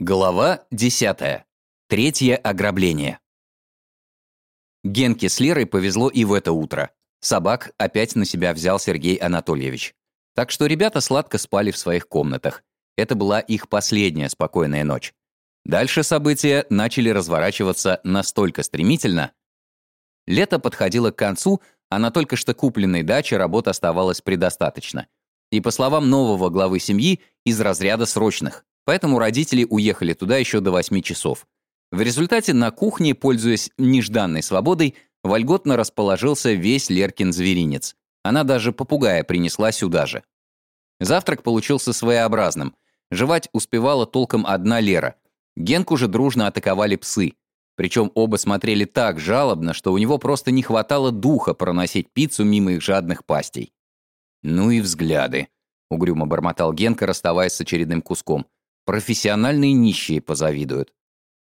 Глава 10. Третье ограбление. Генке с Лерой повезло и в это утро. Собак опять на себя взял Сергей Анатольевич. Так что ребята сладко спали в своих комнатах. Это была их последняя спокойная ночь. Дальше события начали разворачиваться настолько стремительно. Лето подходило к концу, а на только что купленной даче работы оставалось предостаточно. И по словам нового главы семьи, из разряда срочных поэтому родители уехали туда еще до 8 часов. В результате на кухне, пользуясь нежданной свободой, вольготно расположился весь Леркин зверинец. Она даже попугая принесла сюда же. Завтрак получился своеобразным. Жевать успевала толком одна Лера. Генку же дружно атаковали псы. Причем оба смотрели так жалобно, что у него просто не хватало духа проносить пиццу мимо их жадных пастей. «Ну и взгляды», — угрюмо бормотал Генка, расставаясь с очередным куском. Профессиональные нищие позавидуют.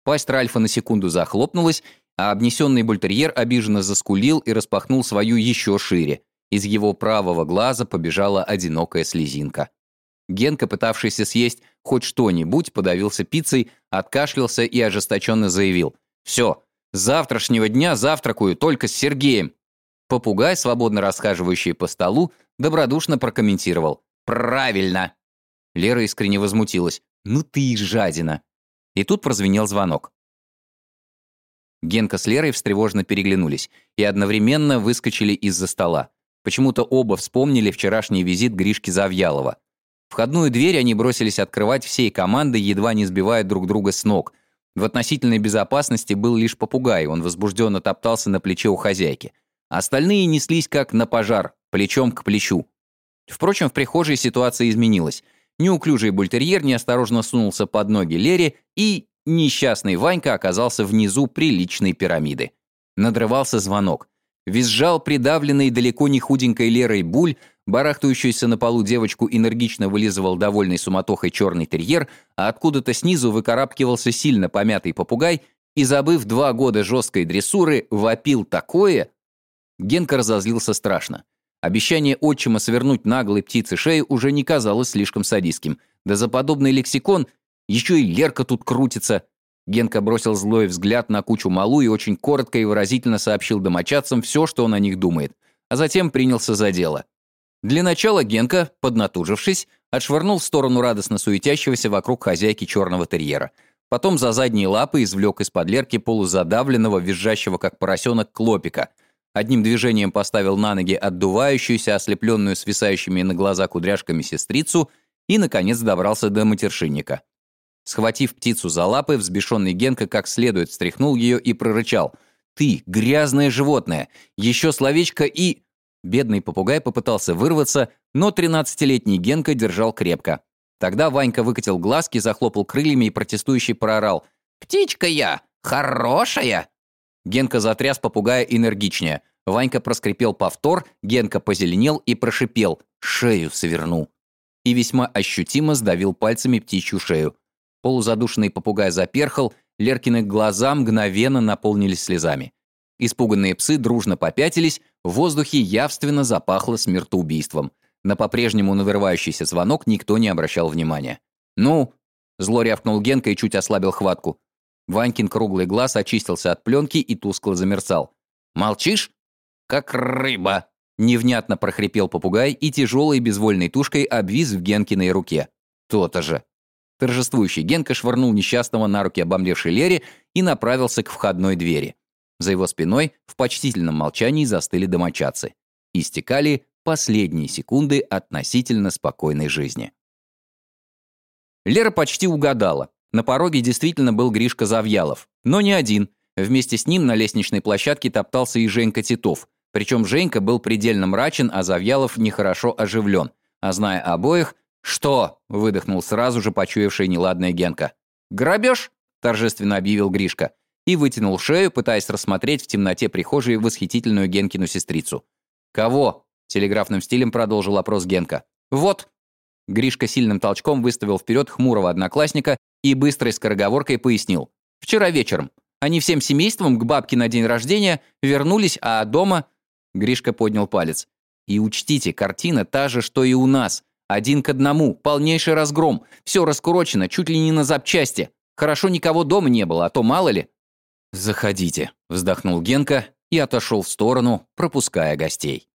Пасть Ральфа на секунду захлопнулась, а обнесенный бультерьер обиженно заскулил и распахнул свою еще шире. Из его правого глаза побежала одинокая слезинка. Генка, пытавшийся съесть хоть что-нибудь, подавился пиццей, откашлялся и ожесточенно заявил. «Все, с завтрашнего дня завтракаю только с Сергеем». Попугай, свободно расхаживающий по столу, добродушно прокомментировал. «Правильно!» Лера искренне возмутилась. «Ну ты и жадина!» И тут прозвенел звонок. Генка с Лерой встревожно переглянулись и одновременно выскочили из-за стола. Почему-то оба вспомнили вчерашний визит Гришки Завьялова. Входную дверь они бросились открывать всей командой, едва не сбивая друг друга с ног. В относительной безопасности был лишь попугай, он возбужденно топтался на плече у хозяйки. Остальные неслись как на пожар, плечом к плечу. Впрочем, в прихожей ситуация изменилась – Неуклюжий бультерьер неосторожно сунулся под ноги Лере, и несчастный Ванька оказался внизу приличной пирамиды. Надрывался звонок. Визжал придавленный далеко не худенькой Лерой буль, барахтающуюся на полу девочку энергично вылизывал довольный суматохой черный терьер, а откуда-то снизу выкарабкивался сильно помятый попугай и, забыв два года жесткой дрессуры, вопил такое... Генка разозлился страшно. Обещание отчима свернуть наглой птице шею уже не казалось слишком садистским. Да за подобный лексикон еще и Лерка тут крутится. Генка бросил злой взгляд на кучу малу и очень коротко и выразительно сообщил домочадцам все, что он о них думает, а затем принялся за дело. Для начала Генка, поднатужившись, отшвырнул в сторону радостно суетящегося вокруг хозяйки черного терьера. Потом за задние лапы извлек из-под Лерки полузадавленного, визжащего как поросенок клопика – Одним движением поставил на ноги отдувающуюся, ослепленную свисающими на глаза кудряшками сестрицу и, наконец, добрался до матершинника. Схватив птицу за лапы, взбешенный Генка как следует встряхнул ее и прорычал. «Ты, грязное животное! Еще словечко и...» Бедный попугай попытался вырваться, но 13-летний Генка держал крепко. Тогда Ванька выкатил глазки, захлопал крыльями и протестующий проорал. «Птичка я! Хорошая!» Генка затряс попугая энергичнее. Ванька проскрипел повтор, Генка позеленел и прошипел «Шею сверну». И весьма ощутимо сдавил пальцами птичью шею. Полузадушенный попугай заперхал, Леркины глаза мгновенно наполнились слезами. Испуганные псы дружно попятились, в воздухе явственно запахло смертоубийством. На по-прежнему навырывающийся звонок никто не обращал внимания. «Ну?» – зло рявкнул Генка и чуть ослабил хватку. Ванькин круглый глаз очистился от пленки и тускло замерцал. «Молчишь?» «Как рыба!» Невнятно прохрипел попугай и тяжелой безвольной тушкой обвис в Генкиной руке. «То-то же!» Торжествующий Генка швырнул несчастного на руки обомлевшей Лере и направился к входной двери. За его спиной в почтительном молчании застыли домочадцы. Истекали последние секунды относительно спокойной жизни. Лера почти угадала. На пороге действительно был Гришка Завьялов. Но не один. Вместе с ним на лестничной площадке топтался и Женька Титов. Причем Женька был предельно мрачен, а Завьялов нехорошо оживлен. А зная обоих, «Что?» – выдохнул сразу же почуявший неладная Генка. «Грабеж?» – торжественно объявил Гришка. И вытянул шею, пытаясь рассмотреть в темноте прихожей восхитительную Генкину сестрицу. «Кого?» – телеграфным стилем продолжил опрос Генка. «Вот!» Гришка сильным толчком выставил вперед хмурого одноклассника и быстрой скороговоркой пояснил. «Вчера вечером. Они всем семейством к бабке на день рождения вернулись, а дома...» Гришка поднял палец. «И учтите, картина та же, что и у нас. Один к одному, полнейший разгром. Все раскурочено, чуть ли не на запчасти. Хорошо никого дома не было, а то мало ли». «Заходите», — вздохнул Генка и отошел в сторону, пропуская гостей.